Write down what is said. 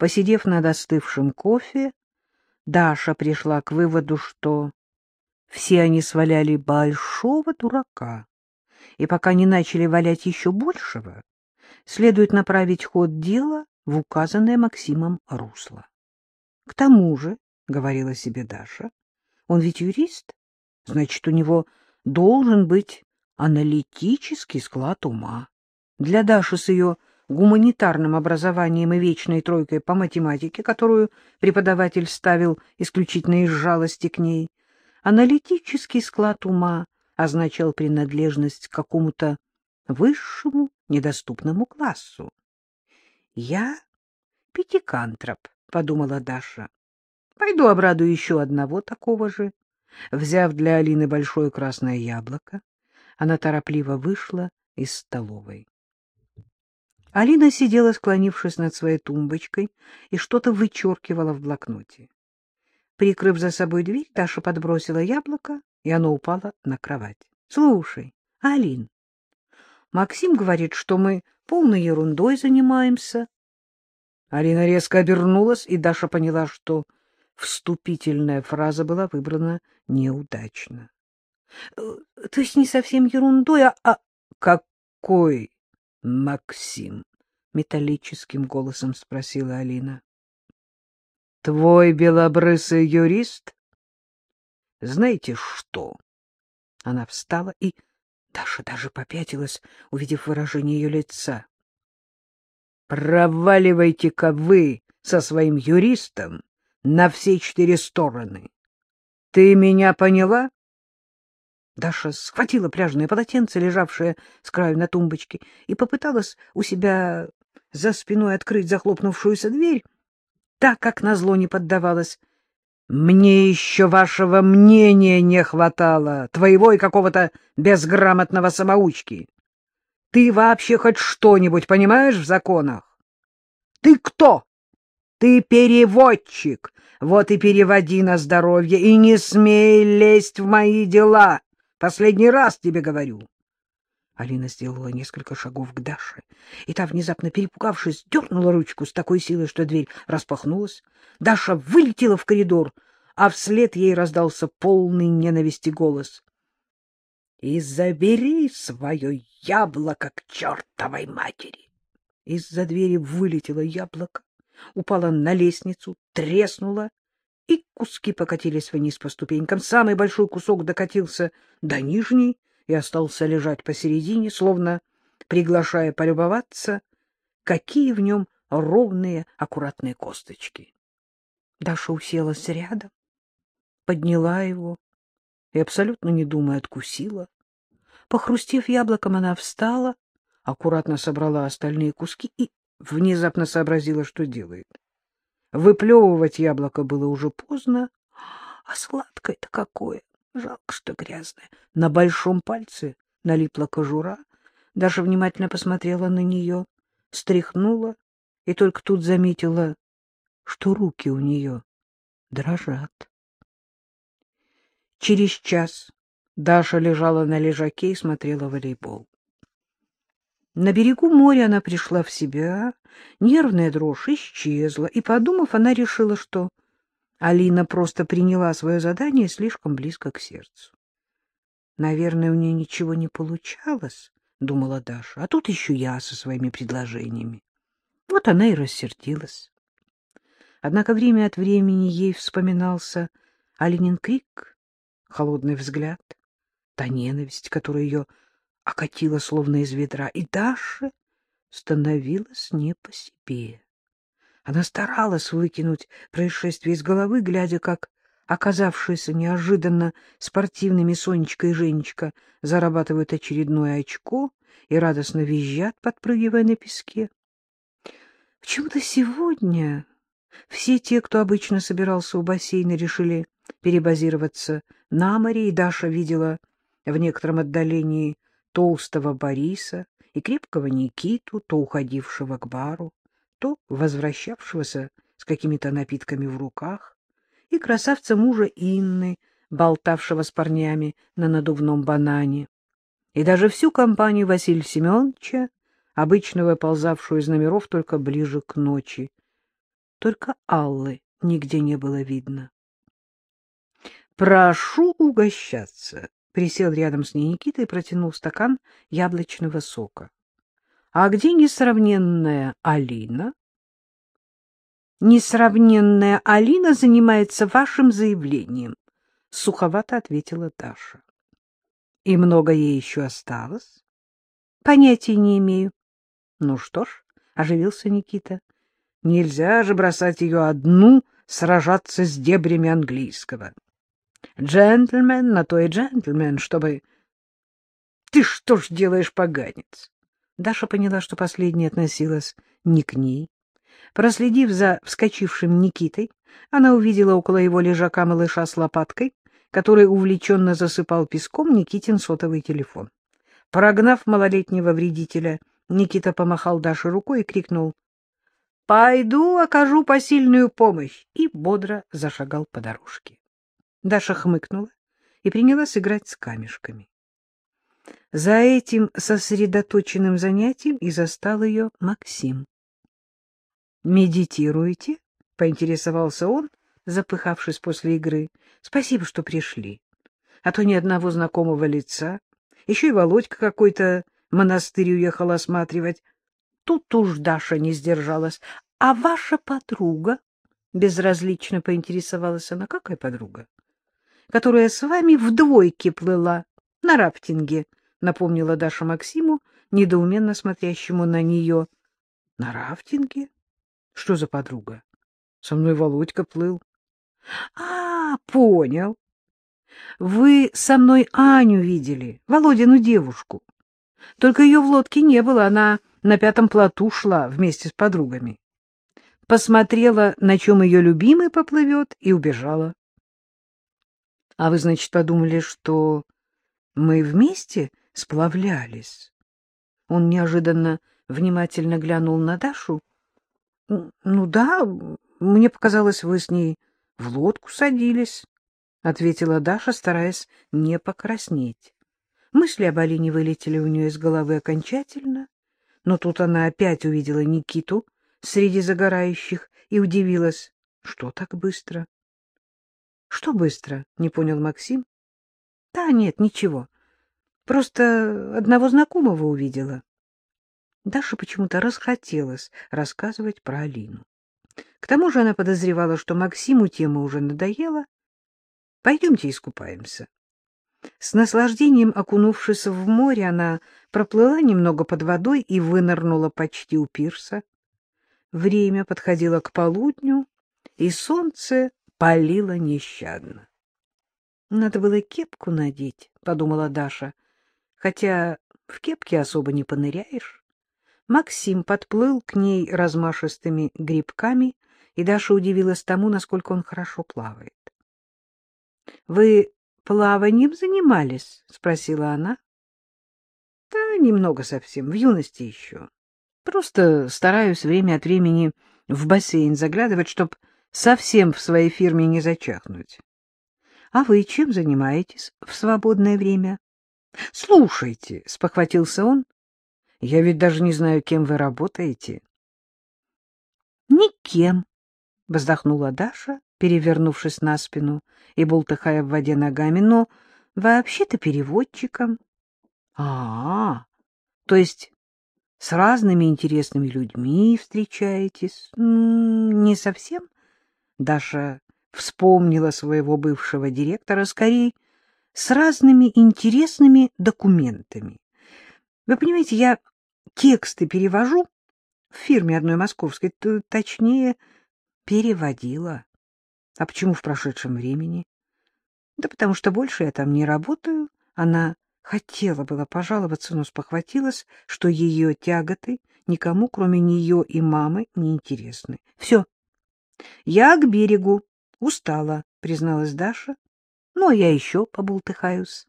Посидев над остывшим кофе, Даша пришла к выводу, что все они сваляли большого дурака, и пока не начали валять еще большего, следует направить ход дела в указанное Максимом русло. К тому же, — говорила себе Даша, — он ведь юрист, значит, у него должен быть аналитический склад ума. Для Даши с ее гуманитарным образованием и вечной тройкой по математике, которую преподаватель ставил исключительно из жалости к ней, аналитический склад ума означал принадлежность к какому-то высшему недоступному классу. «Я пятикантроп», — подумала Даша. «Пойду обрадую еще одного такого же». Взяв для Алины большое красное яблоко, она торопливо вышла из столовой. Алина сидела, склонившись над своей тумбочкой, и что-то вычеркивала в блокноте. Прикрыв за собой дверь, Даша подбросила яблоко, и оно упало на кровать. — Слушай, Алин, Максим говорит, что мы полной ерундой занимаемся. Алина резко обернулась, и Даша поняла, что вступительная фраза была выбрана неудачно. Э, — То есть не совсем ерундой, а... а... — Какой Максим? — металлическим голосом спросила Алина. — Твой белобрысый юрист? Знаете что? Она встала и... Даша даже попятилась, увидев выражение ее лица. — Проваливайте-ка вы со своим юристом на все четыре стороны. Ты меня поняла? Даша схватила пляжное полотенце, лежавшее с краю на тумбочке, и попыталась у себя за спиной открыть захлопнувшуюся дверь, так как назло не поддавалась. Мне еще вашего мнения не хватало, твоего и какого-то безграмотного самоучки. Ты вообще хоть что-нибудь понимаешь в законах? Ты кто? Ты переводчик. Вот и переводи на здоровье, и не смей лезть в мои дела. Последний раз тебе говорю. Алина сделала несколько шагов к Даше, и та, внезапно перепугавшись, дернула ручку с такой силой, что дверь распахнулась. Даша вылетела в коридор, а вслед ей раздался полный ненависти голос. — И забери свое яблоко к чертовой матери! Из-за двери вылетело яблоко, упало на лестницу, треснуло, и куски покатились вниз по ступенькам. Самый большой кусок докатился до нижней, и остался лежать посередине, словно приглашая полюбоваться, какие в нем ровные, аккуратные косточки. Даша уселась рядом, подняла его и, абсолютно не думая, откусила. Похрустев яблоком, она встала, аккуратно собрала остальные куски и внезапно сообразила, что делает. Выплевывать яблоко было уже поздно, а сладкое-то какое! Жалко, что грязная. На большом пальце налипла кожура. Даже внимательно посмотрела на нее, стряхнула и только тут заметила, что руки у нее дрожат. Через час Даша лежала на лежаке и смотрела волейбол. На берегу моря она пришла в себя, нервная дрожь исчезла, и, подумав, она решила, что Алина просто приняла свое задание слишком близко к сердцу. Наверное, у нее ничего не получалось, — думала Даша, — а тут еще я со своими предложениями. Вот она и рассердилась. Однако время от времени ей вспоминался Алинин крик, холодный взгляд, та ненависть, которая ее окатила словно из ведра, и Даша становилась не по себе. Она старалась выкинуть происшествие из головы, глядя, как оказавшиеся неожиданно спортивными Сонечка и Женечка зарабатывают очередное очко и радостно визжат, подпрыгивая на песке. Почему-то сегодня все те, кто обычно собирался у бассейна, решили перебазироваться на море, и Даша видела в некотором отдалении толстого Бориса и крепкого Никиту, то уходившего к бару, то возвращавшегося с какими-то напитками в руках, и красавца мужа Инны, болтавшего с парнями на надувном банане, и даже всю компанию Василия Семеновича, обычно выползавшую из номеров только ближе к ночи. Только Аллы нигде не было видно. — Прошу угощаться, — присел рядом с ней Никита и протянул стакан яблочного сока. — А где несравненная Алина? — Несравненная Алина занимается вашим заявлением, — суховато ответила Даша. — И много ей еще осталось? — Понятия не имею. — Ну что ж, — оживился Никита, — нельзя же бросать ее одну сражаться с дебрями английского. Джентльмен на то и джентльмен, чтобы... Ты что ж делаешь, поганец? Даша поняла, что последняя относилась не к ней. Проследив за вскочившим Никитой, она увидела около его лежака малыша с лопаткой, который увлеченно засыпал песком Никитин сотовый телефон. Прогнав малолетнего вредителя, Никита помахал Даше рукой и крикнул «Пойду окажу посильную помощь!» и бодро зашагал по дорожке. Даша хмыкнула и принялась играть с камешками. За этим сосредоточенным занятием и застал ее Максим. «Медитируете?» — поинтересовался он, запыхавшись после игры. «Спасибо, что пришли. А то ни одного знакомого лица. Еще и Володька какой-то монастырь уехал осматривать. Тут уж Даша не сдержалась. А ваша подруга?» Безразлично поинтересовалась она. «Какая подруга?» Которая с вами в двойке плыла на рафтинге, — напомнила Даша Максиму, недоуменно смотрящему на нее. — На рафтинге? Что за подруга? Со мной Володька плыл. — А, понял. Вы со мной Аню видели, Володину девушку. Только ее в лодке не было, она на пятом плоту шла вместе с подругами. Посмотрела, на чем ее любимый поплывет, и убежала. А вы, значит, подумали, что мы вместе сплавлялись? Он неожиданно внимательно глянул на Дашу. — Ну да, мне показалось, вы с ней в лодку садились, — ответила Даша, стараясь не покраснеть. Мысли об Алине вылетели у нее из головы окончательно, но тут она опять увидела Никиту среди загорающих и удивилась, что так быстро. Что быстро? — не понял Максим. — Да нет, ничего. Просто одного знакомого увидела. Даша почему-то расхотелось рассказывать про Алину. К тому же она подозревала, что Максиму тема уже надоела. Пойдемте искупаемся. С наслаждением окунувшись в море, она проплыла немного под водой и вынырнула почти у пирса. Время подходило к полудню, и солнце палило нещадно. — Надо было кепку надеть, — подумала Даша, — хотя в кепке особо не поныряешь. Максим подплыл к ней размашистыми грибками, и Даша удивилась тому, насколько он хорошо плавает. — Вы плаванием занимались? — спросила она. — Да, немного совсем, в юности еще. Просто стараюсь время от времени в бассейн заглядывать, чтобы совсем в своей фирме не зачахнуть. — А вы чем занимаетесь в свободное время? — Слушайте, — спохватился он, — я ведь даже не знаю, кем вы работаете. — Никем, — вздохнула Даша, перевернувшись на спину и болтыхая в воде ногами, но вообще-то переводчиком. А — А, то есть с разными интересными людьми встречаетесь? — Не совсем, — Даша вспомнила своего бывшего директора, скорее, с разными интересными документами. Вы понимаете, я тексты перевожу в фирме одной московской, точнее, переводила. А почему в прошедшем времени? Да потому что больше я там не работаю. Она хотела было пожаловаться, но спохватилась, что ее тяготы никому, кроме нее и мамы, не интересны. Все, — Я к берегу. Устала, — призналась Даша. — Ну, а я еще побултыхаюсь.